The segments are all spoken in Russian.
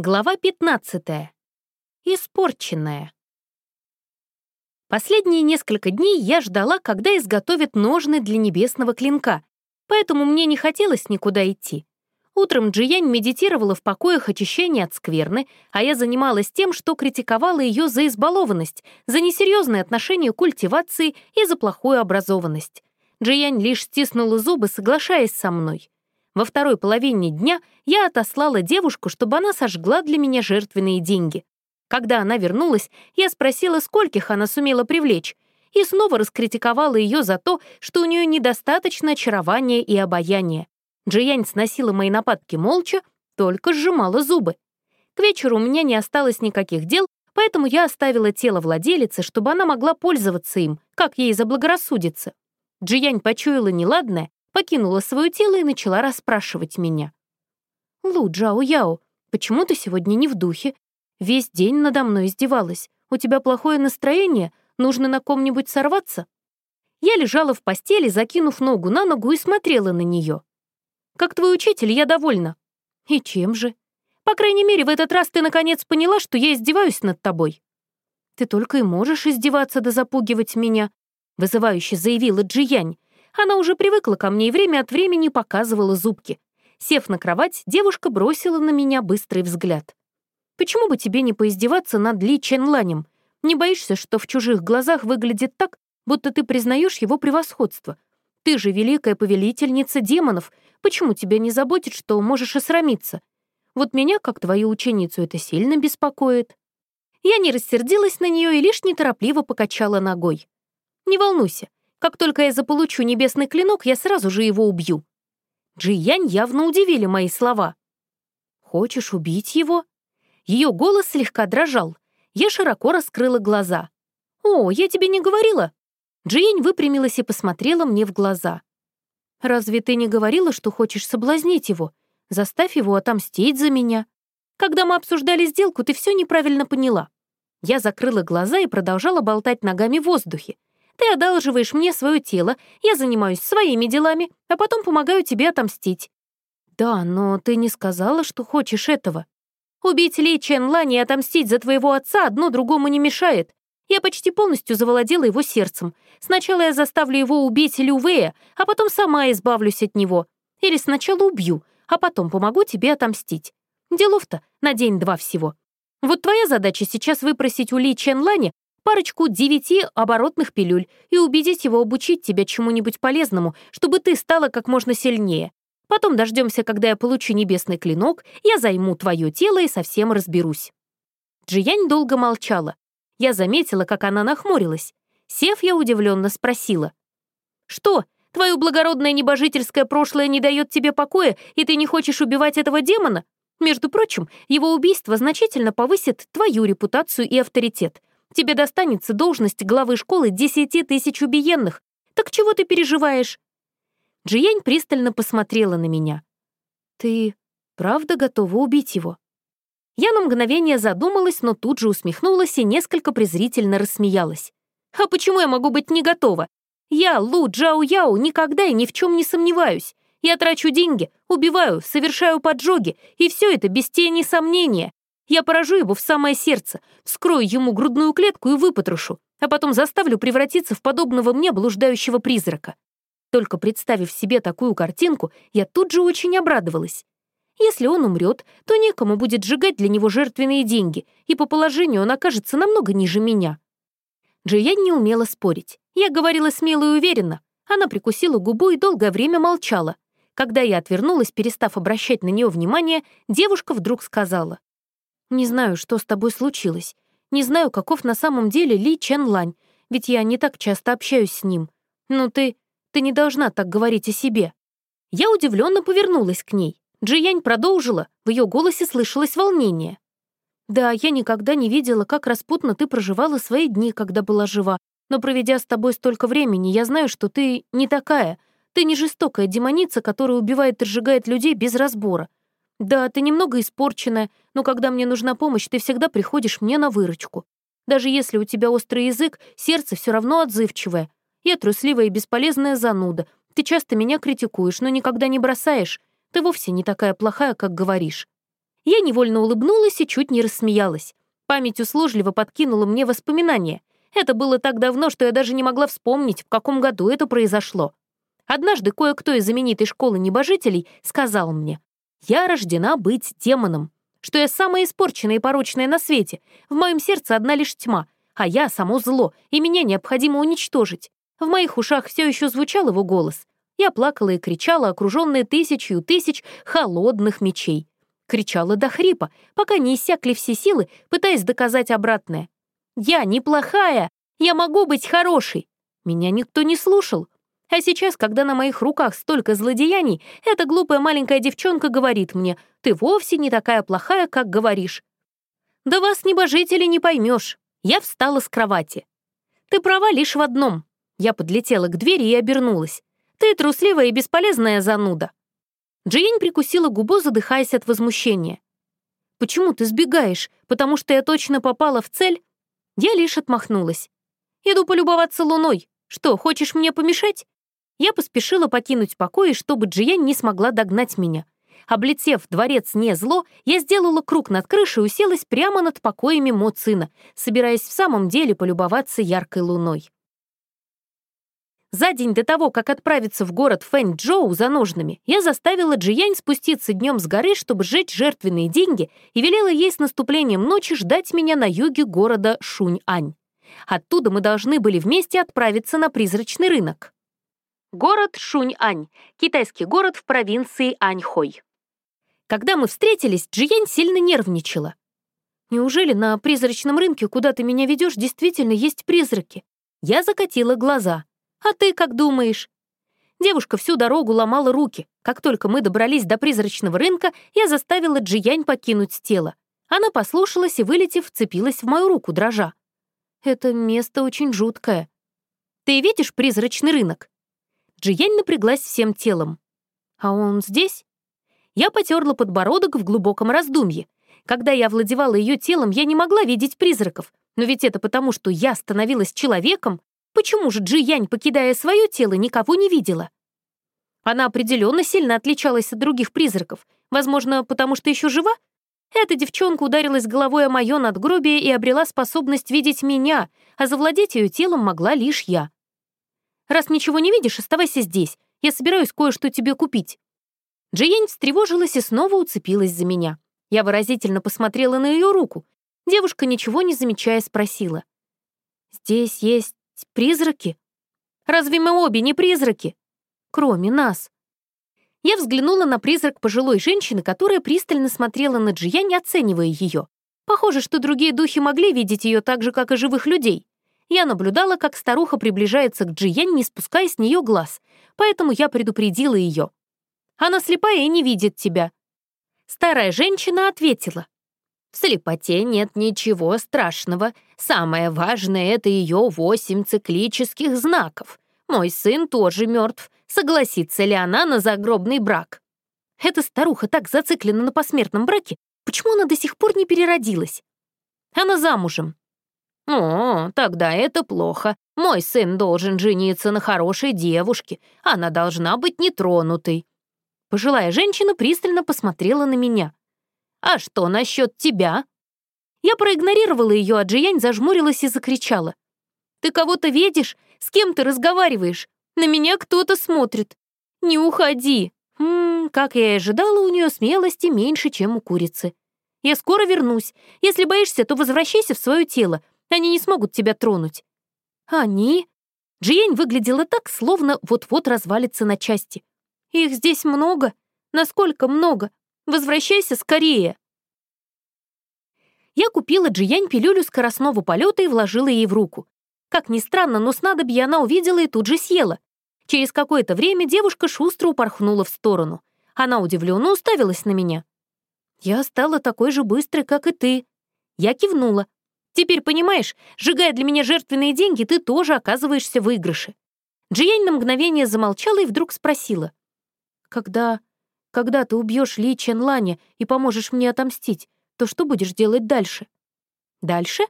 Глава 15. Испорченная. Последние несколько дней я ждала, когда изготовят ножны для небесного клинка, поэтому мне не хотелось никуда идти. Утром Джиянь медитировала в покоях очищения от скверны, а я занималась тем, что критиковала ее за избалованность, за несерьезное отношение к культивации и за плохую образованность. Джиянь лишь стиснула зубы, соглашаясь со мной. Во второй половине дня я отослала девушку, чтобы она сожгла для меня жертвенные деньги. Когда она вернулась, я спросила, скольких она сумела привлечь, и снова раскритиковала ее за то, что у нее недостаточно очарования и обаяния. Джиянь сносила мои нападки молча, только сжимала зубы. К вечеру у меня не осталось никаких дел, поэтому я оставила тело владелицы, чтобы она могла пользоваться им, как ей заблагорассудится. Джиянь почуяла неладное покинула свое тело и начала расспрашивать меня. «Лу, Джао Яо, почему ты сегодня не в духе? Весь день надо мной издевалась. У тебя плохое настроение? Нужно на ком-нибудь сорваться?» Я лежала в постели, закинув ногу на ногу и смотрела на нее. «Как твой учитель, я довольна». «И чем же?» «По крайней мере, в этот раз ты наконец поняла, что я издеваюсь над тобой». «Ты только и можешь издеваться да запугивать меня», — вызывающе заявила Джиянь, она уже привыкла ко мне и время от времени показывала зубки. Сев на кровать, девушка бросила на меня быстрый взгляд. «Почему бы тебе не поиздеваться над Ли Ченланем? Не боишься, что в чужих глазах выглядит так, будто ты признаешь его превосходство? Ты же великая повелительница демонов. Почему тебя не заботит, что можешь осрамиться? Вот меня, как твою ученицу, это сильно беспокоит». Я не рассердилась на нее и лишь неторопливо покачала ногой. «Не волнуйся, как только я заполучу небесный клинок, я сразу же его убью». Джиянь явно удивили мои слова. «Хочешь убить его?» Ее голос слегка дрожал. Я широко раскрыла глаза. «О, я тебе не говорила?» Джиянь выпрямилась и посмотрела мне в глаза. «Разве ты не говорила, что хочешь соблазнить его? Заставь его отомстить за меня. Когда мы обсуждали сделку, ты все неправильно поняла». Я закрыла глаза и продолжала болтать ногами в воздухе. Ты одалживаешь мне свое тело, я занимаюсь своими делами, а потом помогаю тебе отомстить». «Да, но ты не сказала, что хочешь этого. Убить Ли Чен Лани и отомстить за твоего отца одно другому не мешает. Я почти полностью завладела его сердцем. Сначала я заставлю его убить Лю Вэя, а потом сама избавлюсь от него. Или сначала убью, а потом помогу тебе отомстить. Делов-то на день-два всего. Вот твоя задача сейчас выпросить у Ли Чен Лани парочку девяти оборотных пилюль и убедить его обучить тебя чему-нибудь полезному, чтобы ты стала как можно сильнее. Потом дождемся, когда я получу небесный клинок, я займу твое тело и совсем разберусь». Джиянь долго молчала. Я заметила, как она нахмурилась. Сев, я удивленно спросила. «Что, твое благородное небожительское прошлое не дает тебе покоя, и ты не хочешь убивать этого демона? Между прочим, его убийство значительно повысит твою репутацию и авторитет. Тебе достанется должность главы школы десяти тысяч убиенных. Так чего ты переживаешь?» Джиянь пристально посмотрела на меня. «Ты правда готова убить его?» Я на мгновение задумалась, но тут же усмехнулась и несколько презрительно рассмеялась. «А почему я могу быть не готова? Я, Лу Джао Яо, никогда и ни в чем не сомневаюсь. Я трачу деньги, убиваю, совершаю поджоги, и все это без тени сомнения. Я поражу его в самое сердце, вскрою ему грудную клетку и выпотрошу, а потом заставлю превратиться в подобного мне блуждающего призрака. Только представив себе такую картинку, я тут же очень обрадовалась. Если он умрет, то некому будет сжигать для него жертвенные деньги, и по положению он окажется намного ниже меня. Джиян не умела спорить. Я говорила смело и уверенно. Она прикусила губу и долгое время молчала. Когда я отвернулась, перестав обращать на нее внимание, девушка вдруг сказала. Не знаю, что с тобой случилось. Не знаю, каков на самом деле Ли Чен Лань, ведь я не так часто общаюсь с ним. Но ты... ты не должна так говорить о себе». Я удивленно повернулась к ней. Джиянь продолжила, в ее голосе слышалось волнение. «Да, я никогда не видела, как распутно ты проживала свои дни, когда была жива, но проведя с тобой столько времени, я знаю, что ты не такая. Ты не жестокая демоница, которая убивает и сжигает людей без разбора. «Да, ты немного испорченная, но когда мне нужна помощь, ты всегда приходишь мне на выручку. Даже если у тебя острый язык, сердце все равно отзывчивое. Я трусливая и бесполезная зануда. Ты часто меня критикуешь, но никогда не бросаешь. Ты вовсе не такая плохая, как говоришь». Я невольно улыбнулась и чуть не рассмеялась. Память услужливо подкинула мне воспоминания. Это было так давно, что я даже не могла вспомнить, в каком году это произошло. Однажды кое-кто из знаменитой школы небожителей сказал мне, «Я рождена быть демоном, что я самая испорченная и порочная на свете, в моем сердце одна лишь тьма, а я — само зло, и меня необходимо уничтожить». В моих ушах все еще звучал его голос. Я плакала и кричала, окруженная тысячью тысяч холодных мечей. Кричала до хрипа, пока не иссякли все силы, пытаясь доказать обратное. «Я неплохая! Я могу быть хорошей!» Меня никто не слушал. А сейчас, когда на моих руках столько злодеяний, эта глупая маленькая девчонка говорит мне, «Ты вовсе не такая плохая, как говоришь». «Да вас, небожители, не поймешь. Я встала с кровати. «Ты права лишь в одном». Я подлетела к двери и обернулась. «Ты трусливая и бесполезная зануда». Джиень прикусила губу, задыхаясь от возмущения. «Почему ты сбегаешь? Потому что я точно попала в цель?» Я лишь отмахнулась. «Иду полюбоваться луной. Что, хочешь мне помешать?» Я поспешила покинуть покои, чтобы Джиянь не смогла догнать меня. Облетев дворец не зло, я сделала круг над крышей и уселась прямо над покоями Мо Цина, собираясь в самом деле полюбоваться яркой луной. За день до того, как отправиться в город Фэнь-Джоу за ножными, я заставила Джиянь спуститься днем с горы, чтобы сжечь жертвенные деньги, и велела ей с наступлением ночи ждать меня на юге города Шунь-Ань. Оттуда мы должны были вместе отправиться на призрачный рынок. Город Шунь-Ань, китайский город в провинции Аньхой. Когда мы встретились, Джиянь сильно нервничала. «Неужели на призрачном рынке, куда ты меня ведешь, действительно есть призраки?» Я закатила глаза. «А ты как думаешь?» Девушка всю дорогу ломала руки. Как только мы добрались до призрачного рынка, я заставила Джиянь покинуть тело. Она послушалась и, вылетев, вцепилась в мою руку, дрожа. «Это место очень жуткое. Ты видишь призрачный рынок?» Джиянь напряглась всем телом. «А он здесь?» Я потерла подбородок в глубоком раздумье. Когда я овладевала ее телом, я не могла видеть призраков. Но ведь это потому, что я становилась человеком. Почему же Джи покидая свое тело, никого не видела? Она определенно сильно отличалась от других призраков. Возможно, потому что еще жива? Эта девчонка ударилась головой о мое надгробие и обрела способность видеть меня, а завладеть ее телом могла лишь я. Раз ничего не видишь, оставайся здесь. Я собираюсь кое-что тебе купить». Джиень встревожилась и снова уцепилась за меня. Я выразительно посмотрела на ее руку. Девушка, ничего не замечая, спросила. «Здесь есть призраки? Разве мы обе не призраки? Кроме нас». Я взглянула на призрак пожилой женщины, которая пристально смотрела на Джиянь, оценивая ее. Похоже, что другие духи могли видеть ее так же, как и живых людей. Я наблюдала, как старуха приближается к Джиянь, не спуская с нее глаз, поэтому я предупредила ее. «Она слепая и не видит тебя». Старая женщина ответила. «В слепоте нет ничего страшного. Самое важное — это ее восемь циклических знаков. Мой сын тоже мертв. Согласится ли она на загробный брак?» Эта старуха так зациклена на посмертном браке, почему она до сих пор не переродилась? Она замужем, «О, тогда это плохо. Мой сын должен жениться на хорошей девушке. Она должна быть нетронутой». Пожилая женщина пристально посмотрела на меня. «А что насчет тебя?» Я проигнорировала ее, а Джиянь зажмурилась и закричала. «Ты кого-то видишь? С кем ты разговариваешь? На меня кто-то смотрит. Не уходи!» Хм, как я и ожидала, у нее смелости меньше, чем у курицы. «Я скоро вернусь. Если боишься, то возвращайся в свое тело. Они не смогут тебя тронуть». «Они?» Джиень выглядела так, словно вот-вот развалится на части. «Их здесь много. Насколько много? Возвращайся скорее!» Я купила Джиянь пилюлю скоростного полета и вложила ей в руку. Как ни странно, но снадобье она увидела и тут же съела. Через какое-то время девушка шустро упорхнула в сторону. Она удивленно уставилась на меня. «Я стала такой же быстрой, как и ты». Я кивнула. Теперь понимаешь, сжигая для меня жертвенные деньги, ты тоже оказываешься в выигрыше». Джиянь на мгновение замолчала и вдруг спросила. «Когда... когда ты убьешь Ли Чен Ланя и поможешь мне отомстить, то что будешь делать дальше?» «Дальше?»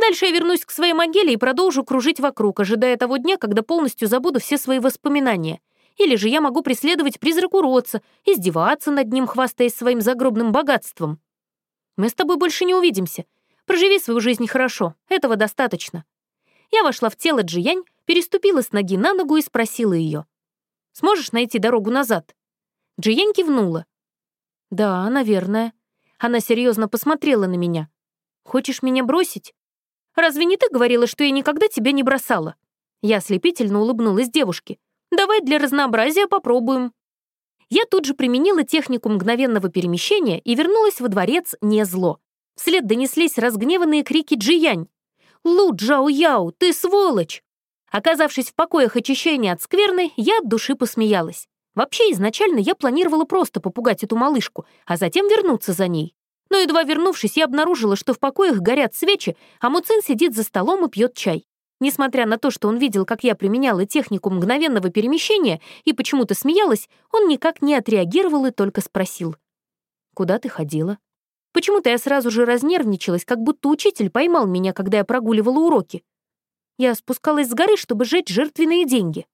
Дальше я вернусь к своей могиле и продолжу кружить вокруг, ожидая того дня, когда полностью забуду все свои воспоминания. Или же я могу преследовать призрак уродца, издеваться над ним, хвастаясь своим загробным богатством. Мы с тобой больше не увидимся. Проживи свою жизнь хорошо, этого достаточно». Я вошла в тело Джиянь, переступила с ноги на ногу и спросила ее. «Сможешь найти дорогу назад?» Джиянь кивнула. «Да, наверное». Она серьезно посмотрела на меня. «Хочешь меня бросить?» «Разве не ты говорила, что я никогда тебя не бросала?» Я ослепительно улыбнулась девушке. «Давай для разнообразия попробуем». Я тут же применила технику мгновенного перемещения и вернулась во дворец не зло. Вслед донеслись разгневанные крики Джиянь. «Лу Джао Яо, ты сволочь!» Оказавшись в покоях очищения от скверны, я от души посмеялась. Вообще, изначально я планировала просто попугать эту малышку, а затем вернуться за ней. Но едва вернувшись, я обнаружила, что в покоях горят свечи, а Муцин сидит за столом и пьет чай. Несмотря на то, что он видел, как я применяла технику мгновенного перемещения и почему-то смеялась, он никак не отреагировал и только спросил. «Куда ты ходила?» Почему-то я сразу же разнервничалась, как будто учитель поймал меня, когда я прогуливала уроки. Я спускалась с горы, чтобы сжечь жертвенные деньги.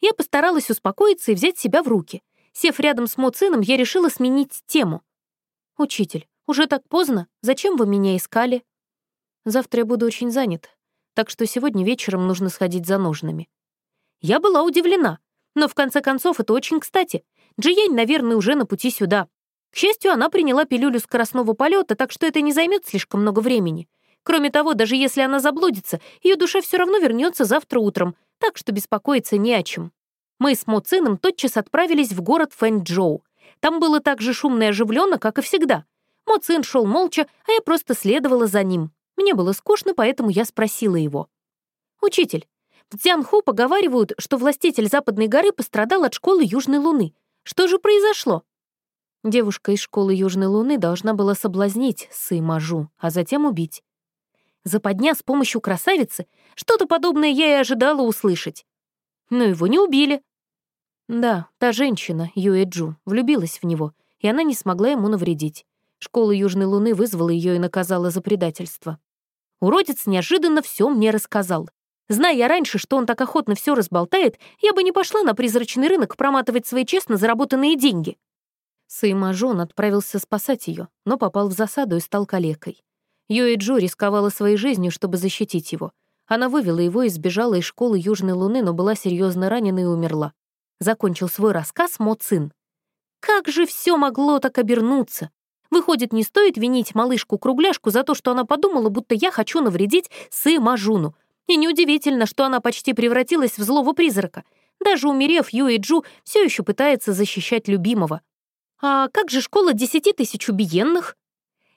Я постаралась успокоиться и взять себя в руки. Сев рядом с Моцином, я решила сменить тему. «Учитель, уже так поздно. Зачем вы меня искали?» «Завтра я буду очень занят, так что сегодня вечером нужно сходить за ножными». Я была удивлена, но в конце концов это очень кстати. Джиянь, наверное, уже на пути сюда. К счастью, она приняла пилюлю скоростного полета, так что это не займет слишком много времени. Кроме того, даже если она заблудится, ее душа все равно вернется завтра утром, так что беспокоиться не о чем. Мы с Мо Цином тотчас отправились в город Фэнчжоу. Там было так же шумно и оживленно, как и всегда. Мо Цин шел молча, а я просто следовала за ним. Мне было скучно, поэтому я спросила его. «Учитель, в Цзянху поговаривают, что властитель Западной горы пострадал от школы Южной Луны. Что же произошло?» Девушка из школы Южной Луны должна была соблазнить Сы Мажу, а затем убить. Западня с помощью красавицы? Что-то подобное я и ожидала услышать. Но его не убили. Да, та женщина, Юэ Джу, влюбилась в него, и она не смогла ему навредить. Школа Южной Луны вызвала ее и наказала за предательство. Уродец неожиданно все мне рассказал. Зная я раньше, что он так охотно все разболтает, я бы не пошла на призрачный рынок проматывать свои честно заработанные деньги. Саймажон отправился спасать ее, но попал в засаду и стал калекой. Юэ Джу рисковала своей жизнью, чтобы защитить его. Она вывела его и сбежала из школы Южной Луны, но была серьезно ранена и умерла. Закончил свой рассказ Мо Цин. Как же все могло так обернуться? Выходит, не стоит винить малышку-кругляшку за то, что она подумала, будто я хочу навредить Сы Мажуну. И неудивительно, что она почти превратилась в злого призрака. Даже умерев, Юэ Джу все еще пытается защищать любимого. А как же школа десяти тысяч убиенных?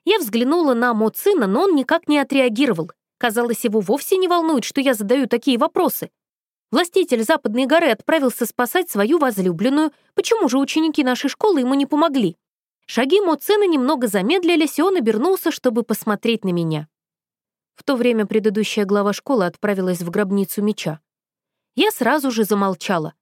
Я взглянула на Моцина, но он никак не отреагировал. Казалось, его вовсе не волнует, что я задаю такие вопросы. Властитель Западной горы отправился спасать свою возлюбленную. Почему же ученики нашей школы ему не помогли? Шаги Моцина немного замедлились, и он обернулся, чтобы посмотреть на меня. В то время предыдущая глава школы отправилась в гробницу меча. Я сразу же замолчала.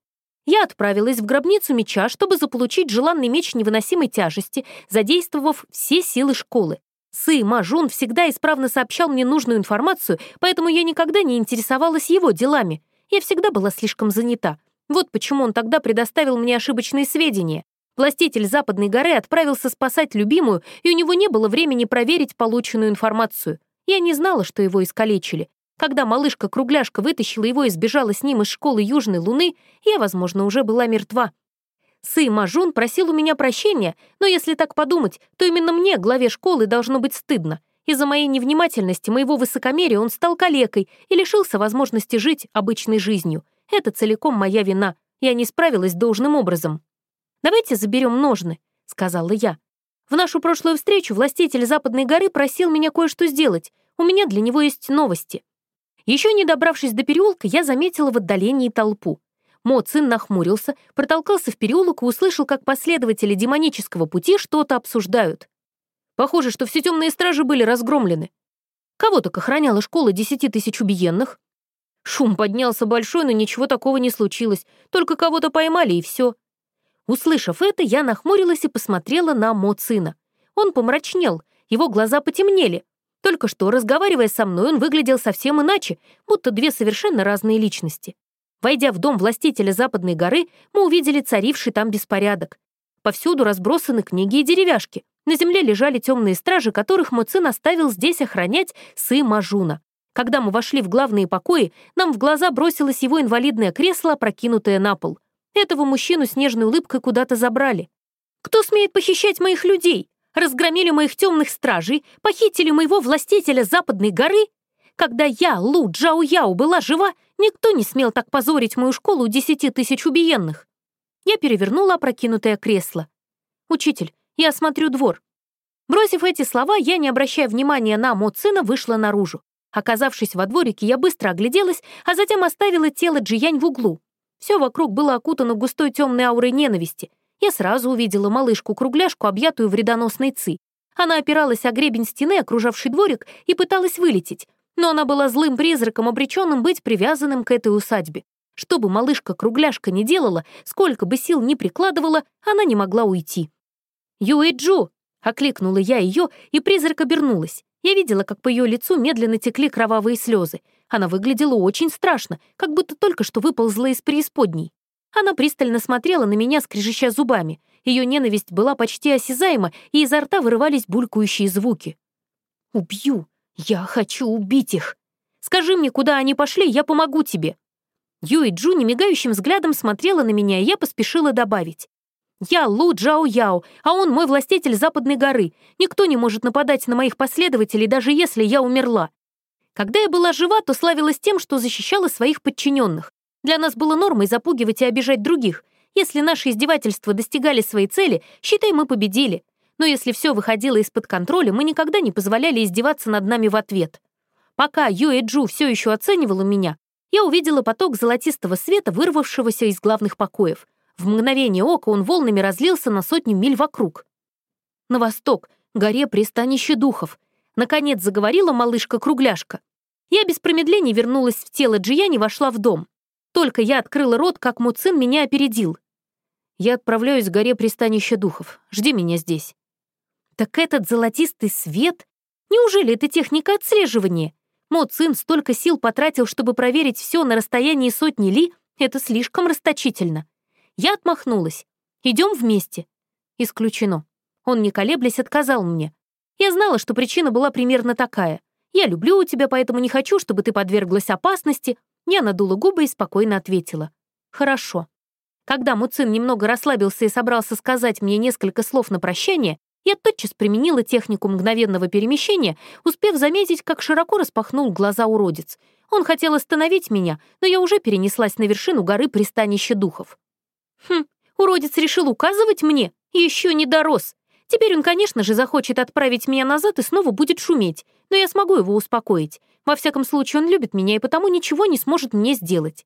Я отправилась в гробницу меча, чтобы заполучить желанный меч невыносимой тяжести, задействовав все силы школы. Сы Мажун всегда исправно сообщал мне нужную информацию, поэтому я никогда не интересовалась его делами. Я всегда была слишком занята. Вот почему он тогда предоставил мне ошибочные сведения. Властитель Западной горы отправился спасать любимую, и у него не было времени проверить полученную информацию. Я не знала, что его искалечили. Когда малышка-кругляшка вытащила его и сбежала с ним из школы Южной Луны, я, возможно, уже была мертва. Сы Мажун просил у меня прощения, но если так подумать, то именно мне, главе школы, должно быть стыдно. Из-за моей невнимательности, моего высокомерия он стал калекой и лишился возможности жить обычной жизнью. Это целиком моя вина. Я не справилась должным образом. «Давайте заберем ножны», — сказала я. «В нашу прошлую встречу властитель Западной горы просил меня кое-что сделать. У меня для него есть новости». Еще не добравшись до переулка, я заметила в отдалении толпу. Мо Цин нахмурился, протолкался в переулок и услышал, как последователи демонического пути что-то обсуждают. Похоже, что все темные стражи были разгромлены. Кого так охраняла школа десяти тысяч убиенных? Шум поднялся большой, но ничего такого не случилось, только кого-то поймали и все. Услышав это, я нахмурилась и посмотрела на Мо Цина. Он помрачнел, его глаза потемнели, только что, разговаривая со мной, он выглядел совсем иначе, будто две совершенно разные личности. Войдя в дом властителя Западной горы, мы увидели царивший там беспорядок. Повсюду разбросаны книги и деревяшки. На земле лежали темные стражи, которых Муцин оставил здесь охранять Сы Мажуна. Когда мы вошли в главные покои, нам в глаза бросилось его инвалидное кресло, опрокинутое на пол. Этого мужчину с нежной улыбкой куда-то забрали. «Кто смеет похищать моих людей? Разгромили моих темных стражей, похитили моего властителя Западной горы? Когда я, Лу Джао Яо, была жива, никто не смел так позорить мою школу десяти тысяч убиенных». Я перевернула опрокинутое кресло. «Учитель, я осмотрю двор». Бросив эти слова, я, не обращая внимания на Мо Цина, вышла наружу. Оказавшись во дворике, я быстро огляделась, а затем оставила тело Джиянь в углу. Все вокруг было окутано густой темной аурой ненависти. Я сразу увидела малышку-кругляшку, объятую вредоносной ци. Она опиралась о гребень стены, окружавший дворик, и пыталась вылететь. Но она была злым призраком, обреченным быть привязанным к этой усадьбе. Что бы малышка-кругляшка ни делала, сколько бы сил ни прикладывала, она не могла уйти. «Юэджу!» — окликнула я ее, и призрак обернулась. Я видела, как по ее лицу медленно текли кровавые слезы. Она выглядела очень страшно, как будто только что выползла из преисподней. Она пристально смотрела на меня, скрежеща зубами. Ее ненависть была почти осязаема, и изо рта вырывались булькающие звуки. «Убью! Я хочу убить их! Скажи мне, куда они пошли, я помогу тебе!» Юй Джу немигающим взглядом смотрела на меня, и я поспешила добавить. Я Лу Джао Яо, а он мой властитель Западной горы. Никто не может нападать на моих последователей, даже если я умерла. Когда я была жива, то славилась тем, что защищала своих подчиненных. Для нас было нормой запугивать и обижать других. Если наши издевательства достигали своей цели, считай, мы победили. Но если все выходило из-под контроля, мы никогда не позволяли издеваться над нами в ответ. Пока Юэ Джу все еще оценивала меня, я увидела поток золотистого света, вырвавшегося из главных покоев. В мгновение ока он волнами разлился на сотню миль вокруг. На восток, горе пристанище духов. Наконец заговорила малышка-кругляшка. Я без промедления вернулась в тело Джияни и вошла в дом. Только я открыла рот, как Муцин меня опередил. Я отправляюсь к горе пристанища духов. Жди меня здесь. Так этот золотистый свет? Неужели это техника отслеживания? Муцин столько сил потратил, чтобы проверить все на расстоянии сотни ли? Это слишком расточительно. Я отмахнулась. «Идем вместе». Исключено. Он, не колеблясь, отказал мне. Я знала, что причина была примерно такая. «Я люблю тебя, поэтому не хочу, чтобы ты подверглась опасности». Я надула губы и спокойно ответила. «Хорошо». Когда Муцин немного расслабился и собрался сказать мне несколько слов на прощание, я тотчас применила технику мгновенного перемещения, успев заметить, как широко распахнул глаза уродец. Он хотел остановить меня, но я уже перенеслась на вершину горы пристанища духов. Хм, уродец решил указывать мне? Еще не дорос. Теперь он, конечно же, захочет отправить меня назад и снова будет шуметь, но я смогу его успокоить. Во всяком случае, он любит меня и потому ничего не сможет мне сделать.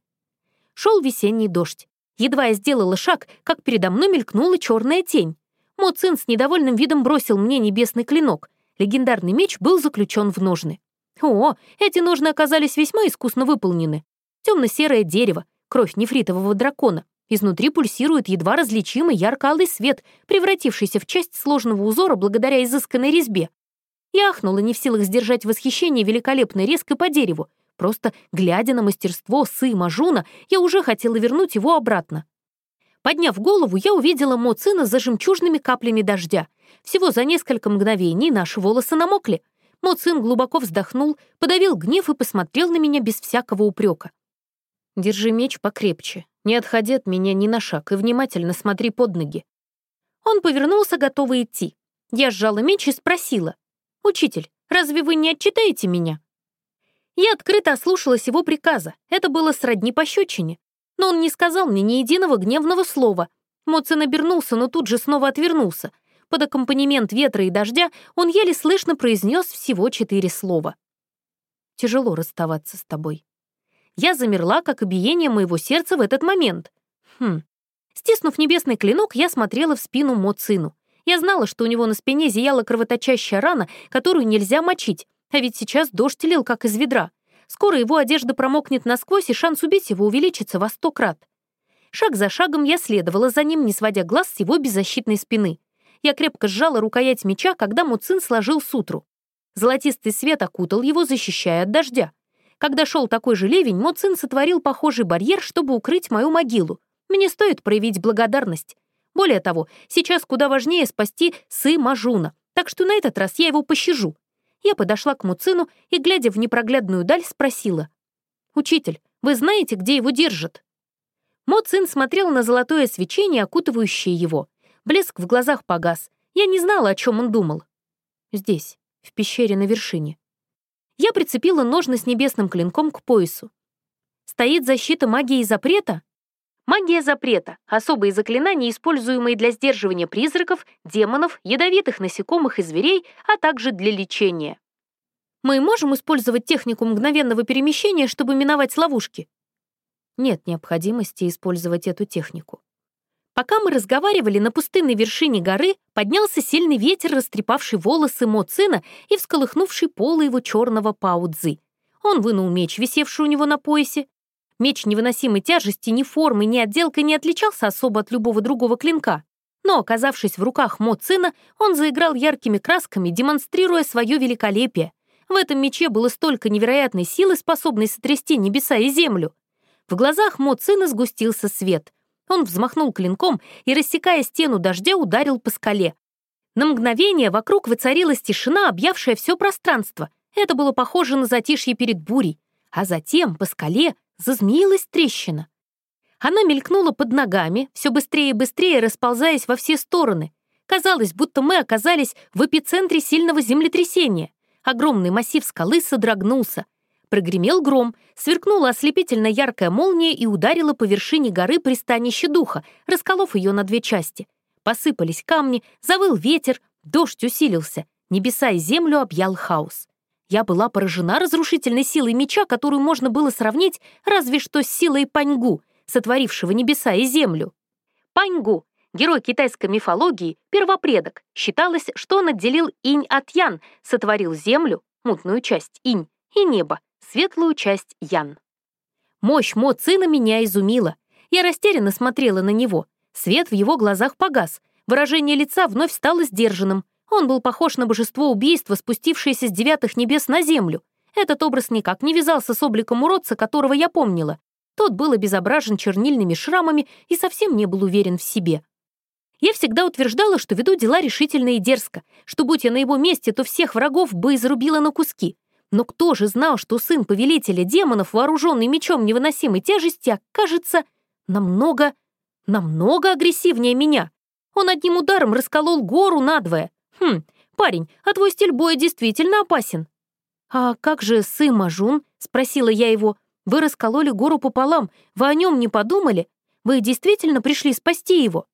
Шел весенний дождь. Едва я сделала шаг, как передо мной мелькнула черная тень. Моцин с недовольным видом бросил мне небесный клинок. Легендарный меч был заключен в ножны. О, эти ножны оказались весьма искусно выполнены. Темно-серое дерево, кровь нефритового дракона, Изнутри пульсирует едва различимый ярко-алый свет, превратившийся в часть сложного узора благодаря изысканной резьбе. Я ахнула, не в силах сдержать восхищение великолепной резкой по дереву. Просто, глядя на мастерство Сы Мажуна, я уже хотела вернуть его обратно. Подняв голову, я увидела Моцина за жемчужными каплями дождя. Всего за несколько мгновений наши волосы намокли. Моцин глубоко вздохнул, подавил гнев и посмотрел на меня без всякого упрека. «Держи меч покрепче. Не отходи от меня ни на шаг и внимательно смотри под ноги». Он повернулся, готовый идти. Я сжала меч и спросила. «Учитель, разве вы не отчитаете меня?» Я открыто ослушалась его приказа. Это было сродни пощечине. Но он не сказал мне ни единого гневного слова. Моцин обернулся, но тут же снова отвернулся. Под аккомпанемент ветра и дождя он еле слышно произнес всего четыре слова. «Тяжело расставаться с тобой». Я замерла, как и биение моего сердца в этот момент. Хм. Стиснув небесный клинок, я смотрела в спину Моцину. Я знала, что у него на спине зияла кровоточащая рана, которую нельзя мочить, а ведь сейчас дождь лил, как из ведра. Скоро его одежда промокнет насквозь, и шанс убить его увеличится во сто крат. Шаг за шагом я следовала за ним, не сводя глаз с его беззащитной спины. Я крепко сжала рукоять меча, когда Муцин сложил сутру. Золотистый свет окутал его, защищая от дождя. Когда шел такой же ливень, Моцин сотворил похожий барьер, чтобы укрыть мою могилу. Мне стоит проявить благодарность. Более того, сейчас куда важнее спасти Сы Мажуна, так что на этот раз я его пощажу. Я подошла к Муцину и, глядя в непроглядную даль, спросила. «Учитель, вы знаете, где его держат?» Моцин смотрел на золотое свечение, окутывающее его. Блеск в глазах погас. Я не знала, о чем он думал. Здесь, в пещере на вершине. Я прицепила ножны с небесным клинком к поясу. Стоит защита магии запрета? Магия запрета — особые заклинания, используемые для сдерживания призраков, демонов, ядовитых насекомых и зверей, а также для лечения. Мы можем использовать технику мгновенного перемещения, чтобы миновать ловушки? Нет необходимости использовать эту технику. Пока мы разговаривали, на пустынной вершине горы поднялся сильный ветер, растрепавший волосы Мо Цина и всколыхнувший полы его черного паудзы. Он вынул меч, висевший у него на поясе. Меч невыносимой тяжести ни формой, ни отделкой не отличался особо от любого другого клинка. Но, оказавшись в руках Мо Цина, он заиграл яркими красками, демонстрируя свое великолепие. В этом мече было столько невероятной силы, способной сотрясти небеса и землю. В глазах Мо Цина сгустился свет. Он взмахнул клинком и, рассекая стену дождя, ударил по скале. На мгновение вокруг воцарилась тишина, объявшая все пространство. Это было похоже на затишье перед бурей. А затем по скале зазмеилась трещина. Она мелькнула под ногами, все быстрее и быстрее расползаясь во все стороны. Казалось, будто мы оказались в эпицентре сильного землетрясения. Огромный массив скалы содрогнулся. Прогремел гром, сверкнула ослепительно яркая молния и ударила по вершине горы пристанище духа, расколов ее на две части. Посыпались камни, завыл ветер, дождь усилился, небеса и землю объял хаос. Я была поражена разрушительной силой меча, которую можно было сравнить разве что с силой Паньгу, сотворившего небеса и землю. Паньгу — герой китайской мифологии, первопредок. Считалось, что он отделил инь от ян, сотворил землю, мутную часть инь, и небо, светлую часть Ян. Мощь Мо Цина меня изумила. Я растерянно смотрела на него. Свет в его глазах погас. Выражение лица вновь стало сдержанным. Он был похож на божество убийства, спустившееся с девятых небес на землю. Этот образ никак не вязался с обликом уродца, которого я помнила. Тот был обезображен чернильными шрамами и совсем не был уверен в себе. Я всегда утверждала, что веду дела решительно и дерзко, что будь я на его месте, то всех врагов бы изрубила на куски. Но кто же знал, что сын повелителя демонов, вооруженный мечом невыносимой тяжести, окажется намного, намного агрессивнее меня? Он одним ударом расколол гору надвое. Хм, парень, а твой стиль боя действительно опасен. «А как же сын Мажун?» — спросила я его. «Вы раскололи гору пополам. Вы о нем не подумали? Вы действительно пришли спасти его?»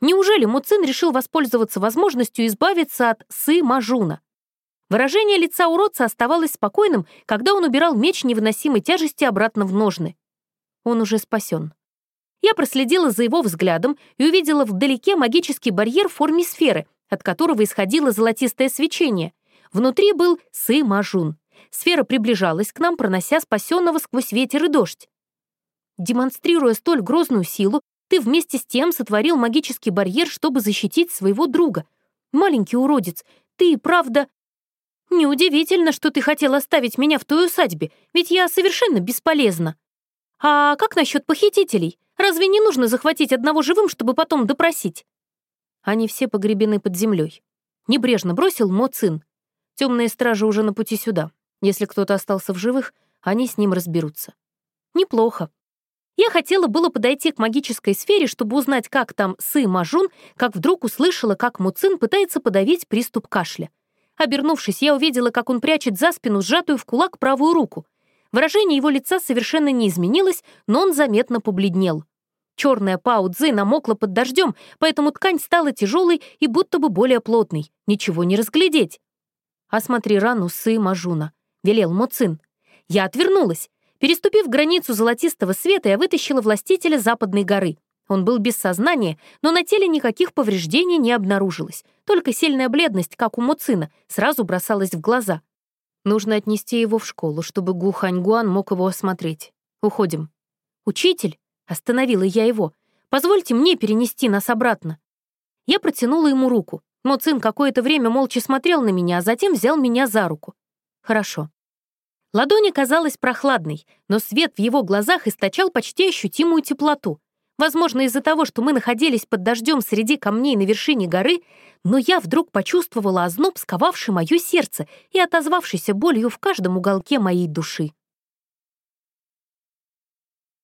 Неужели Муцин решил воспользоваться возможностью избавиться от Сы Мажуна? Выражение лица уродца оставалось спокойным, когда он убирал меч невыносимой тяжести обратно в ножны. Он уже спасен. Я проследила за его взглядом и увидела вдалеке магический барьер в форме сферы, от которого исходило золотистое свечение. Внутри был Сы-Мажун. Сфера приближалась к нам, пронося спасенного сквозь ветер и дождь. Демонстрируя столь грозную силу, ты вместе с тем сотворил магический барьер, чтобы защитить своего друга. Маленький уродец, ты и правда... «Неудивительно, что ты хотел оставить меня в той усадьбе, ведь я совершенно бесполезна. А как насчет похитителей? Разве не нужно захватить одного живым, чтобы потом допросить?» Они все погребены под землей. Небрежно бросил Мо Цин. Темные стражи уже на пути сюда. Если кто-то остался в живых, они с ним разберутся. Неплохо. Я хотела было подойти к магической сфере, чтобы узнать, как там Сы Мажун, как вдруг услышала, как Муцин пытается подавить приступ кашля. Обернувшись, я увидела, как он прячет за спину сжатую в кулак правую руку. Выражение его лица совершенно не изменилось, но он заметно побледнел. Черная паудзы намокла под дождем, поэтому ткань стала тяжелой и будто бы более плотной. Ничего не разглядеть. «Осмотри рану сы Мажуна», — велел Моцин. Я отвернулась. Переступив границу золотистого света, я вытащила властителя Западной горы. Он был без сознания, но на теле никаких повреждений не обнаружилось. Только сильная бледность, как у Муцина, сразу бросалась в глаза. Нужно отнести его в школу, чтобы Гу Ханьгуан мог его осмотреть. Уходим. «Учитель!» — остановила я его. «Позвольте мне перенести нас обратно». Я протянула ему руку. Муцин какое-то время молча смотрел на меня, а затем взял меня за руку. «Хорошо». Ладонь казалась прохладной, но свет в его глазах источал почти ощутимую теплоту. Возможно, из-за того, что мы находились под дождем среди камней на вершине горы, но я вдруг почувствовала озноб, сковавший мое сердце и отозвавшийся болью в каждом уголке моей души.